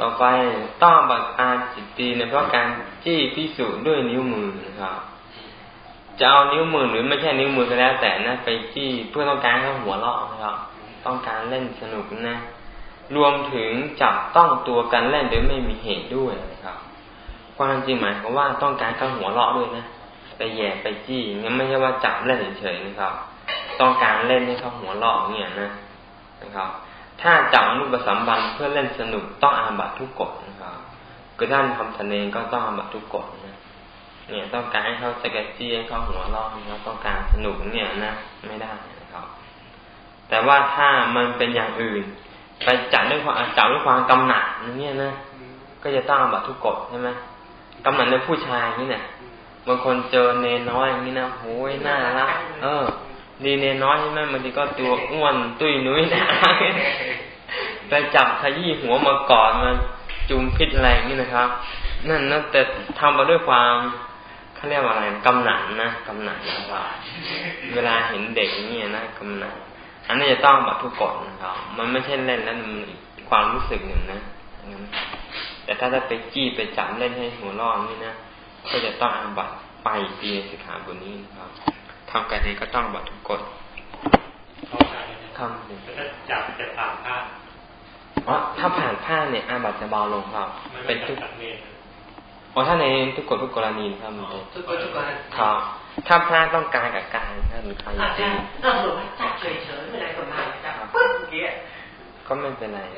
ต่อไปต้องบัตอาจิตตีเนี่ยเพราะการจี้พิสูจน์ด้วยนิ้วมือนะครับจะเอานิ้วมือหรือไม่ใช่นิ้วมือก็แล้ว แต่นะไปจี้เพื่อต้องการให้หัวเราะนะครับต้องการเล่นสนุกนะ รวมถึงจับต้องตัวกันเล่นโดยไม่มีเหตุด้วยนะครับความจริงหมายความว่าต้องการเขาหัวเราะด้วยนะไปแย่ไปจี้งั้นไม่ใช่ว่าจับเล่นเฉยๆนะครับ ต้องการเล่นให้เขาหัวเราะเนี่ยนะนะครับ ถ้าจับอนุปสัมบันเพื่อเล่นสนุกต้องอาบัตทุกกฎนะครับคือท่านทำทะเลก็ต้องอาบัตทุกกฎนะเนี่ยต้องการให้เขาสกจี้ให้เขาหัวเราะแล้วต้องการสนุกเนี่ยนะไม่ได้นะครับ แต่ว่าถ้ามันเป็นอย่างอื่น ไปจับด้วยความจับด้วยความกำหนัดเนี่ยนะก็จะต้องอาบัตทุกกฎใช่ไหมกำหนัดในผู้ชายนี่เนี่ยบางคนเจอเนน้อยอย่างนี้นะโอ้ยน่ารักเออ ดีเนน้อยใช่ไหมบางทีก็ตัวอ้วนตุ้ยนุ้ยนะไปจับขยี้หัวมากอดมาจุมพิษอะไรนี่นะครับ นั่นนะแต่ทำมาด้วยความเขาเรียกว่าอะไรกำหนัดนะกำหนัดนะครับเวลาเห็นเด็กนี่นะกำหนัดอันนี้จะต้องแบบทุกกฎนะครับ มันไม่ใช่เล่นแล้วมันความรู้สึกหนึ่งนะแต่ถ้าจะไปจี้ไปจับเล่นให้หัวรอนนี่นะก็จะต้องอาบัตไปปีสิขาบนนี้นะครับ ทำการนี้ก็ต้องบัตรทุกกฎทำหนึ่งจับจะผ่านผ้าอ๋อถ้าผ่านผ้าเนี่ยอาบัตจะเบาลงครับ เป็นทุกอ๋อถ้าในทุกกฎทุกกรณีครับทุกกฎทุกกรณีครับถ้าพระต้องการกับการถ้าหรือใครอยากจะถ้าสมมติจับเฉยๆไม่ได้กำหนัดจับปึ๊บเงี้ยก็ไม่เป็นไรไ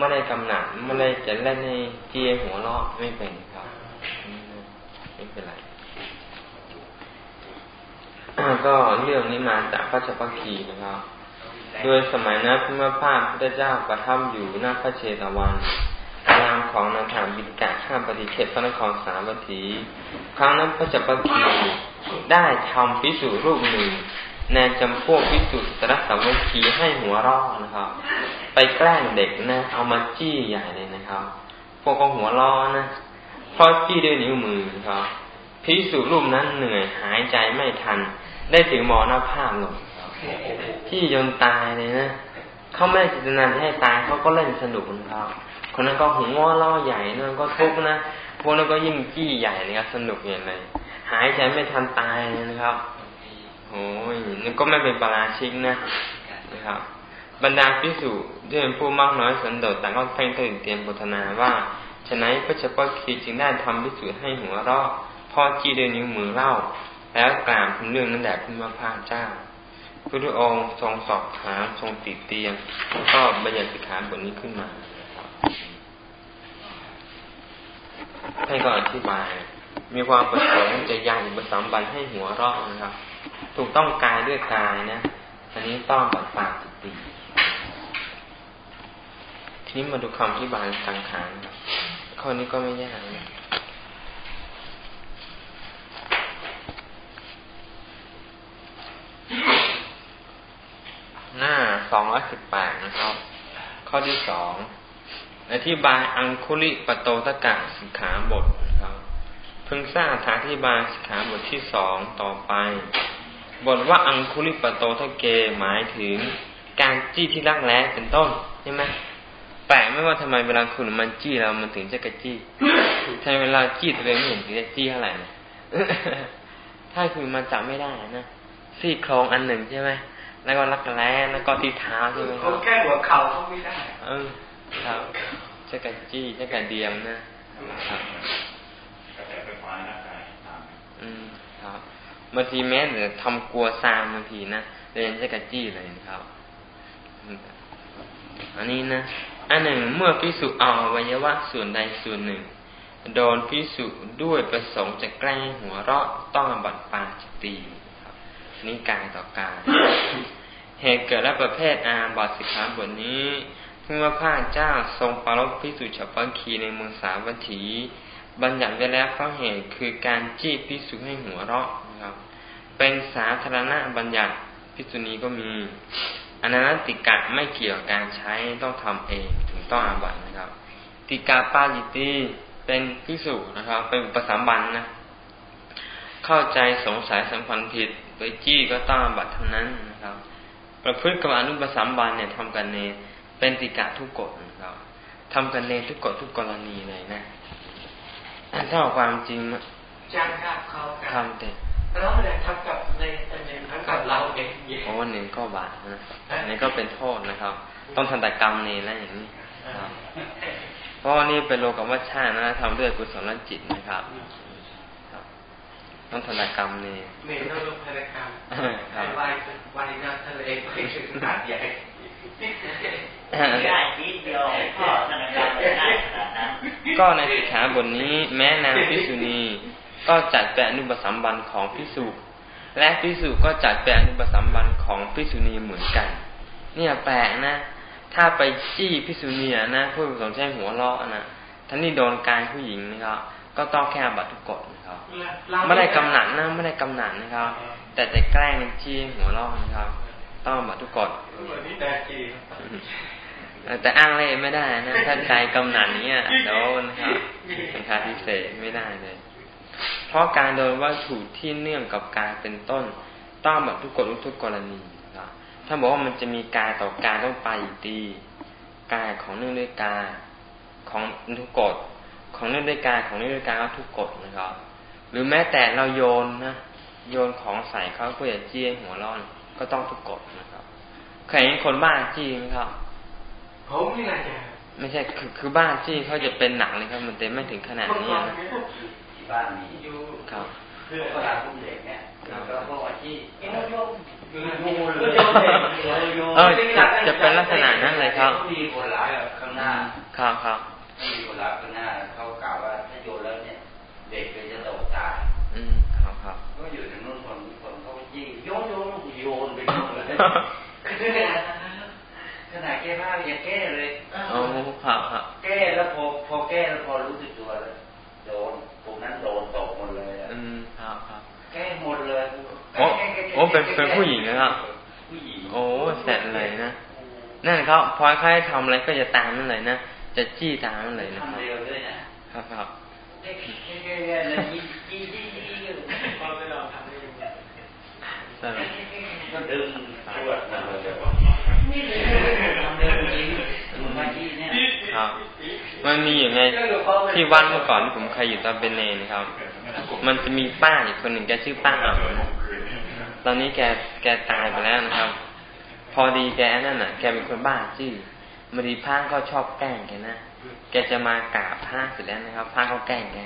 ม่ได้กำหนัดไม่ได้จะเล่นให้เจียหัวเราะไม่เป็นครับ ไม่เป็นไร ก็เรื่องนี้มาจากพระจักรคีนะครับโดยสมัยนั้นพระพาพระเจ้าประทับอยู่หน้าพระเชตวันนามของนาถาบิดกะข้ามปฏิเขตพระนครสาวัตถี ครั้งนั้นพระจักรคีได้ทำพิสูรรูปหนึ่งในจำพวกพิสูจน์สรสาวัตถีให้หัวรอนะครับ ไปแกล้งเด็กนะ เอามาจี้ใหญ่เลยนะครับ พวกก็หัวรอนะเพราะจี้ด้วยนิ้วมือนะครับ พิสูรรูปนั้นเหนื่อยหายใจไม่ทัน ได้ถึงมอหน้าภาพหนุ่มที่ยนตายเลยนะเขาไม่ได้จิตนาให้ตายเขาก็เล่นสนุกของเขาคนนั้นก็หัวล้อใหญ่นั่นก็ทุกนะพวกนั้นก็ยิ่งจี้ใหญ่นะครับสนุกอย่างไรหายใจไม่ทันตายนะครับโอ้ยนี่ก็ไม่เป็นปราชิกนะนะครับ บรรดาพิสุที่เป็นผู้มากน้อยสันโดษแต่ก็เพ่งตื่นเตรียมบทนาว่าฉะนั้นพระเจ้าคีจึงได้ทำพิสูจน์ให้หัวรอพ่ อจี้ด้วยนิ้วมือเล่า แล้วกล่าวถึงเรื่องนั้นแหละพระพาเจ้าพระองค์ทรงสอบถามทรงติดเตียงก็บัญญัติสิกขาบทนี้ขึ้นมาท่านก็อธิบาย มีความประสงค์จะยังอุปสมบันให้หัวรอดนะครับ ถูกต้องกายด้วยกายนะ อันนี้ต้องปัดปากติ ทีนี้มาดูคำอธิบายสังขารข้อนี้ก็ไม่ยากนะหน้าสองร้อยสิบแปดนะครับ ข้ อที่สองอธิบายอังคุลิปโตตะกะสิกขาบทนะครับเพิ่งทราบอธิบายสิกขาบทที่สองต่อไป บทว่าอังคุลิปโตทะเกหมายถึงการจี้ที่รักแร้เป็นต้นใช่ไหมแปลกไม่ว่าทำไมเวลาคุณมันจี้เรามันถึงจะกระจี้ทำไมเวลาจี้ตัวเองไม่เห็นจะจี้เท่าไหร่นะถ้าคุณมันจับไม่ได้นะซี่โครงอันหนึ่งใช่ไหม แล้วก็รักแร้แล้วก็ที่เท้าใช่ไหมครับแค่หัวเข่าเขาไม่ได้เออครับจะกันจี้จะกันเดียมนะครับอืมครับบางทีแม้แต่ทำกลัวซามบางทีนะเรียนจะกันจี้เลยนะครับ อันนี้นะอันหนึ่งเมื่อพิสุเอาวัยวะส่วนใดส่วนหนึ่ง โดนพิสุด้วยประสงค์จะแกล้งหัวเราะต้องบัดปาจตี นี้กายต่อกาย เหตุเกิดและประเภทอาบัตสิกขาบทนี้เมื่อพระเจ้าทรงปรบพิสุฉัพพคีในเมืองสาวัตถี บัญญัติไว้แล้วเพราะเหตุคือการจี้พิสุให้หัวเราะนะครับ เป็นสาธารณะบัญญัติพิสุนี้ก็มีอนันติกะไม่เกี่ยวกับการใช้ต้องทำเองถึงต้องอาบัตนะครับ ติกาปาจิตีเป็นพิสุนะครับ เป็นประสามบันนะ เข้าใจสงสัยสัมพันธ์ผิด ไปจี้ก็ต้องบัตรทั้งนั้นนะครับ ประพฤติกับอนุปสัมบันเนี่ยทำกันในเป็นติกะทุกกฎนะครับทำกันเนทุกกฎทุกกรณีเลยนะถ้าความจริงจ้างกับเขาทำแต่แล้วเนี่ยทำกับในในทำกับเราเองโอ้หนึ่งก็บาปนะนี่ก็เป็นโทษนะครับ ต้องทันแต่กรรมเนแล้วอย่างนี้เพราะนี่เป็นโลกวัชชานะทำด้วยกุศลจิตนะครับ ต้องทนกรรมนี่เมนต้องลงทนกรรมครับวายวัยนาทะเลไปถึงขนาดใหญ่ก็ในสิกขาบทนี้ แม้นางพิสุณีก็จัดแปลนุปสัมบันของพิสุและพิสุก็จัดแปลนุปสัมบันของพิสุณีเหมือนกัน เนี่ยแปลกนะ ถ้าไปจี้พิสุณีนะผู้สงใช้หัวเราะนะท่านนี่โดนการผู้หญิงนะครับ ก็ต้องแค่บัตรทุกกฎนะครับไม่ได้กำหนัดนะไม่ได้กำหนัดนะครับ แต่แต่แกล้งจี้หัวเราะนะครับ ต้องบัตรทุกกฎแต่อ้างเล่ไม่ได้นะถ้าใจกำหนัดนี้โดนครับเป็นคาทิเศษไม่ได้เลย เพราะการโดนวัตถุที่เนื่องกับการเป็นต้น ต้องแบบทุกกฎทุกกรณีครับถ้าบอกว่ามันจะมีการต่อการต้องไปตีการของเนื่องด้วยการของทุกกฎ ของเนื่องด้วยการของเนื่องด้วยการก็ทุกกฎนะครับ หรือแม้แต่เราโยนนะโยนของใส่เขาเพื่อจะจี้หัวร้อนก็ต้องทุกกฎนะครับเคยเห็นคนบ้าจี้ไหมครับผมไม่น่าจะไม่ใช่คือคือบ้านจี้เขาจะเป็นหนักเลยครับ มันเต็มไม่ถึงขนาดนี้นะที่บ้านมีอยู่ครับเพื่อเวลาพุ่งเด็กเนี่ยแล้วก็ว่าที่เออจะจะเป็นลักษณะนั้นเลยครับมีคนหลายข้างหน้าครับครับ ขนาดแก้ผ้ายังแก้เลยอ๋อครับครับแก้แล้วพอพอแก้แล้วพอรู้สึกตัวเลยโดนตรงนั้นโดนตกหมดเลยอืมครับครับแก้หมดเลยโอ้โอ้เป็นเป็นผู้หญิงนะครับผู้หญิงโอ้แสบเลยนะนั่นเขาพอใครทำอะไรก็จะตามนั่นเลยนะจะจี้ตามนั่นเลยนะครับเร็วด้วยนะครับครับแค่ๆแล้วจี้จี้จี้จี้พอไม่ลองทำได้ยังไง ก็ดึงปวดมันเลยครับมันมีอย่างไงที่วัดเมื่อก่อนที่ผมเคยอยู่ตอนเป็นเนนครับ มันจะมีป้าอีกคนหนึ่งแกชื่อป้าอ่ำตอนนี้แกแกตายไปแล้วนะครับ พอดีแกนั่นน่ะ แกเป็นคนบ้าจี้มาดีพ้าก็ชอบแกล้งแกนะแกจะมากราบพ้าเสร็จแล้วนะครับพ้าเขาแกล้งแก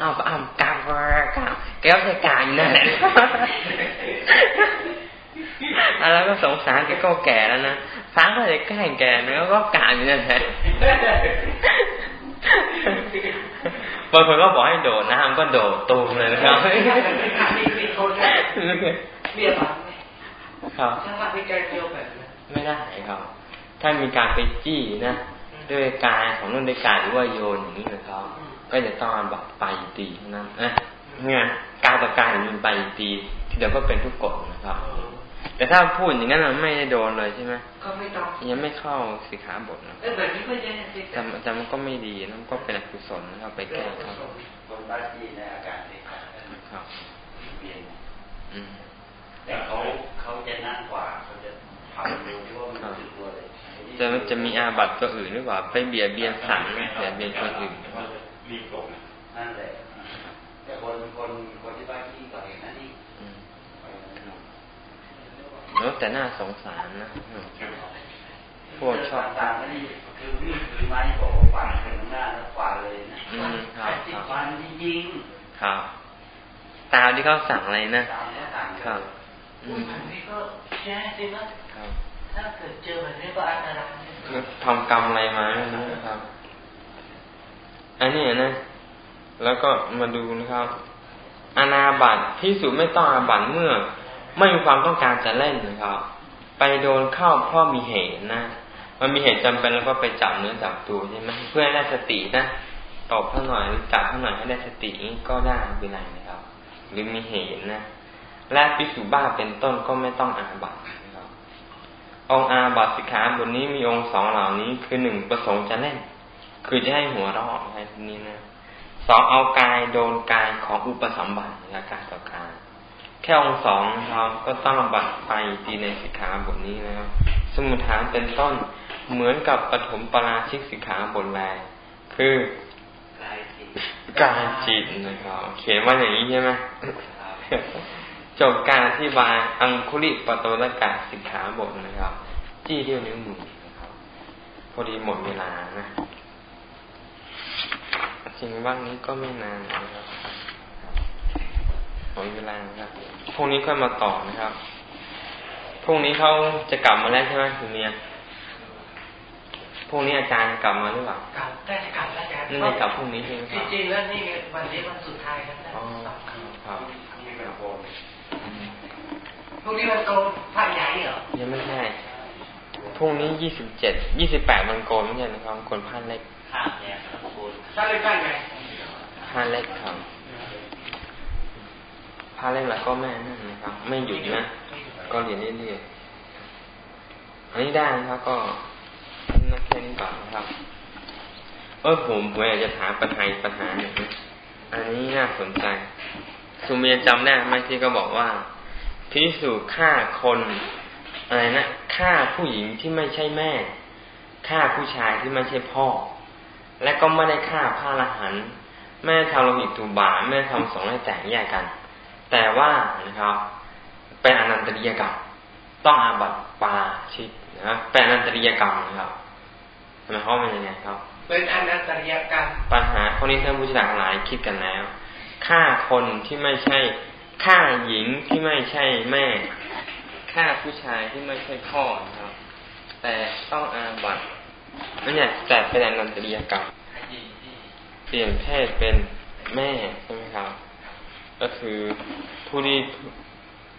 อ้าวอ้าวกราบกราบแกก็จะกราบอยู่นั่นแหละ แล้วก็สงสารแกก็แก่แล้วนะฟ้าก็เลยแกล้งแกแล้วก็กาอยู่นั่นแหละบางคนก็บอกให้โดดน้ำก็โดดตูมเลยนะครับเรียบร้อยครับไม่ได้ครับ ถ้ามีการไปจี้นะด้วยกายของนุ่นด้วยกายหรือว่าโยนอย่างนี้นะครับ ก็จะต้องแบบไปตีนั้นนะเนี่ยการต่อการมันไปตี ทีเดี๋ยวก็เป็นทุกกฎนะครับ แต่ถ้าพูดอย่างนั้นมันไม่ได้โดนเลยใช่ไหมก็ไม่ต้องยังไม่เข้าสิขาบทนะเออแบบนี้ก็ยังแต่แต่มันก็ไม่ดีนะก็เป็นอกุศลนะครับไปแก้ครับคนบ้านที่ในอากาศนี่ครับเปลี่ยนแต่เขาเขาจะนั่งกว่าเขาจะทำดูที่ว่ามันรู้สึกตัวเลยจะมันจะมีอาบัตตัวอื่นหรือเปล่าไปเบียดเบียนสัตว์เบียดเบียนคนอื่นนั่นแหละแต่คนคนคนที่บ้านที่ก่อเหตุนั่นนี่ แล้วแต่น่าสงสารนะพวกชอบต่างๆนี่คือวิ่งถือไม้บอกว่าฝันถึงหน้าแล้วฝันเลยนะอืมครับฝันจริงๆครับตามที่เขาสั่งอะไรนะครับอืมอันนี้ก็แย่จริงนะครับถ้าเกิดเจอแบบนี้ก็อันตรายทำกรรมอะไรมาไม่รู้นะครับ อันนี้นะ แล้วก็มาดูนะครับ อนาบัตพิสูจไม่ต้องอาบัตเมื่อ ไม่มีความต้องการจะเล่นนะครับ ไปโดนเข้าเพราะมีเหตุนะ มันมีเหตุจำเป็นแล้วก็ไปจับเนื้อจับตัวใช่ไหมเพื่อให้ได้สตินะตอบเท่าหน่อยจับเท่าหน่อยให้ได้สติก็ได้เป็นไรนะครับ หรือมีเหตุนะ และปิสุบ้าเป็นต้นก็ไม่ต้องอาบัตนะครับ องอาบัตสิกขาบนนี้มีองค์สองเหล่านี้คือหนึ่งประสงค์จะเล่น คือจะให้หัวเราะอะไรนี้นะสองเอากายโดนกายของอุปสมบัตินะการต่อการ แค่องสองครับก็ต้องบัตรไปตีในสิกขาบทนี้นะครับ สมุทฐานเป็นต้นเหมือนกับปฐมปราชิกสิกขาบทแรกคือกายจิตนะครับ เขียนว่าอย่างนี้ใช่ไหมจบการอธิบายอังคุลิปโตรกาสิกขาบทนะครับ จี้เดียวนิ้วมือนะครับ พอดีหมดเวลานะจริงว่างนี้ก็ไม่นานนะครับ หมดเวลาครับพรุ่งนี้ค่อยมาต่อนะครับพรุ่งนี้เขาจะกลับมาแล้วใช่ไหมคุณเมียพรุ่งนี้อาจารย์กลับมาหรือเปล่ากลับได้จะกลับแล้วอาจารย์นี่ไม่กลับพรุ่งนี้ใช่ไหมครับจริงๆแล้วนี่วันนี้วันสุดท้ายครับอ๋อครับนี่เป็นโกนพรุ่งนี้วันโกนพระใหญ่เหรอยังไม่ใช่พรุ่งนี้ยี่สิบเจ็ดยี่สิบแปดวันโกนไม่ใช่นะครับโกนผ้าเล็กผ้าเนี่ยโกนผ้าเล็กได้ไหมผ้าเล็กครับ ผ้าเล็กแล้วก็แม่นั่นนะครับ ไม่หยุดนะ ก็เรียนเรื่อยๆอันนี้ได้นะครับ ก็นักแค่นี้ก่อนนะครับเออผมผมอยากจะถามปัญหาปัญหาหนึ่งอันนี้น่าสนใจ สุเมียจำได้ไหมที่ก็บอกว่าพิสูจฆ่าคนอะไรนะฆ่าผู้หญิงที่ไม่ใช่แม่ฆ่าผู้ชายที่ไม่ใช่พ่อ และก็ไม่ได้ฆ่าพระละหันแม่ทำโลหิตตูบาแม่ทำสองให้แตกแยกกัน แต่ว่านะครับ เป็นอนันตริยกรรม ต้องอาบัติปาชิตนะครับเป็นอนันตริยกรรมนะครับทำไมเขาเป็นยังไงครับ เป็นอนันตริยกรรม ปัญหาข้อนี้ท่านผู้ชายหลายคิดกันแล้วฆ่าคนที่ไม่ใช่ฆ่าหญิงที่ไม่ใช่แม่ฆ่าผู้ชายที่ไม่ใช่พ่อนะครับ แต่ต้องอาบัตินั่นเนี่ยแต่เป็นอนันตริยกรรมเปลี่ยนเพศเป็นแม่ใช่ไหมครับ ก็คือผู้ที่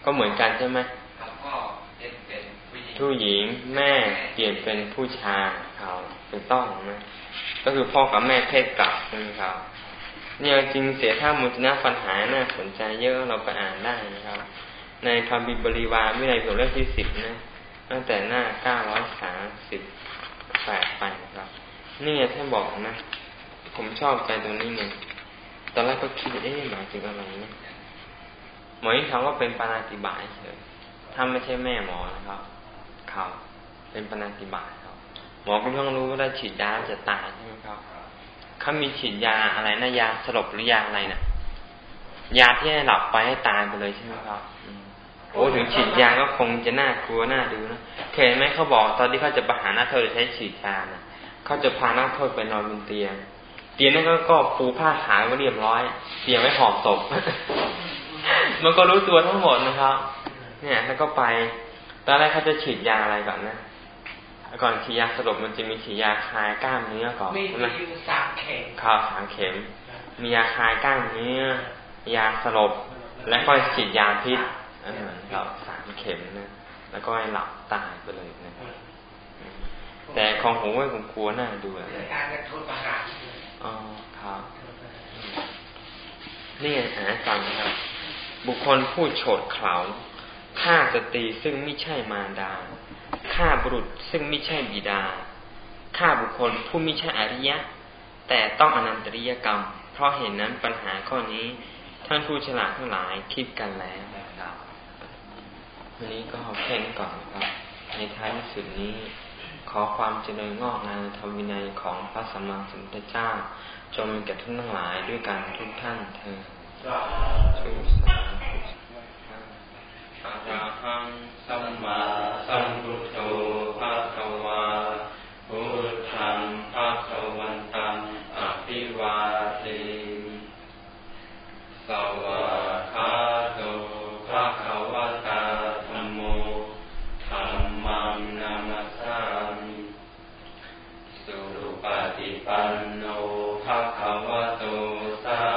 ก็เหมือนกันใช่ไหมผู้หญิงแม่เปลี่ยนเป็นผู้ชายเขาเป็นต้องนะก็คือพ่อกับแม่เพศกลับใช่ไหมครับเนี่ยจริงเสียท่ามุจนะปัญหาน่าสนใจเยอะเราไปอ่านได้นะครับ ในพาบิบริวารวินัยผมเล่มที่สิบนะตั้งแต่หน้าเก้าร้อยสามสิบแปดไปครับนี่ท่านบอกนะ ผมชอบใจตรงนี้เนี่ย ตอนแรกก็คิดเอ๊ะหมายถึงอะไรเนี่ยหมอยิ่งทำว่าเป็นปานาติบายเฉยถ้าไม่ใช่แม่หมอนะครับ เขาเป็นปานาติบายครับ หมอก็ต้องรู้ว่าถ้าฉีดยาจะตายใช่ไหมครับเขามีฉีดยาอะไรนะยาสลบหรือยาอะไรนะยาที่ให้หลับไปให้ตายไปเลยใช่ไหมครับโอ้ถึงฉีดยาก็คงจะน่ากลัวน่าดูนะเคยไหมเขาบอกตอนที่เขาจะประหารนักโทษใช้ฉีดยานะเขาจะพานักโทษไปนอนบนเตียง ตียงนั้นก็ปูผ้าขายไว้เรียบร้อยเตียงไว้หอบศพมันก็รู้ตัวทั้งหมดนะครับ เนี่ย แล้วก็ไปตอนแรกเขาจะฉีดยาอะไรก่อนนะก่อนฉีดยาสลบมันจะมีฉีดยาคลายกล้ามเนื้อก่อนใช่ไหมมีสามเข็มข่าวสามเข็ม มียาคลายกล้ามเนื้อยาสลบและก็ฉีดยาพิษครับสามเข็มนะแล้วก็ให้หลับตายไปเลยนะแต่ของผมว่าผมกลัวหน้าดูอะการโทษประหาร อ๋อครับนี่อ่านฟังครับ บุคคลผู้โฉดเข่าฆ่าสตรีซึ่งไม่ใช่มารดาฆ่าบุรุษซึ่งไม่ใช่บิดาฆ่าบุคคลผู้ไม่ใช่อริยะ แต่ต้องอนันตริยกรรม เพราะเห็นนั้นปัญหาข้อนี้ ท่านผู้ฉลาดทั้งหลายคิดกันแล้วนะครับวันนี้ก็แค่นี้ก่อนครับ ในท้ายสุดนี้ ขอความเจริญงอกงามธรรมวินัยของพระสัมมาสัมพุทธเจ้า จงมีแก่ท่านทั้งหลายด้วยกันทุกท่านเธอทุสาธุอะระหังสัมมาสัมพุทธ ปันโนภะคะวะโตสา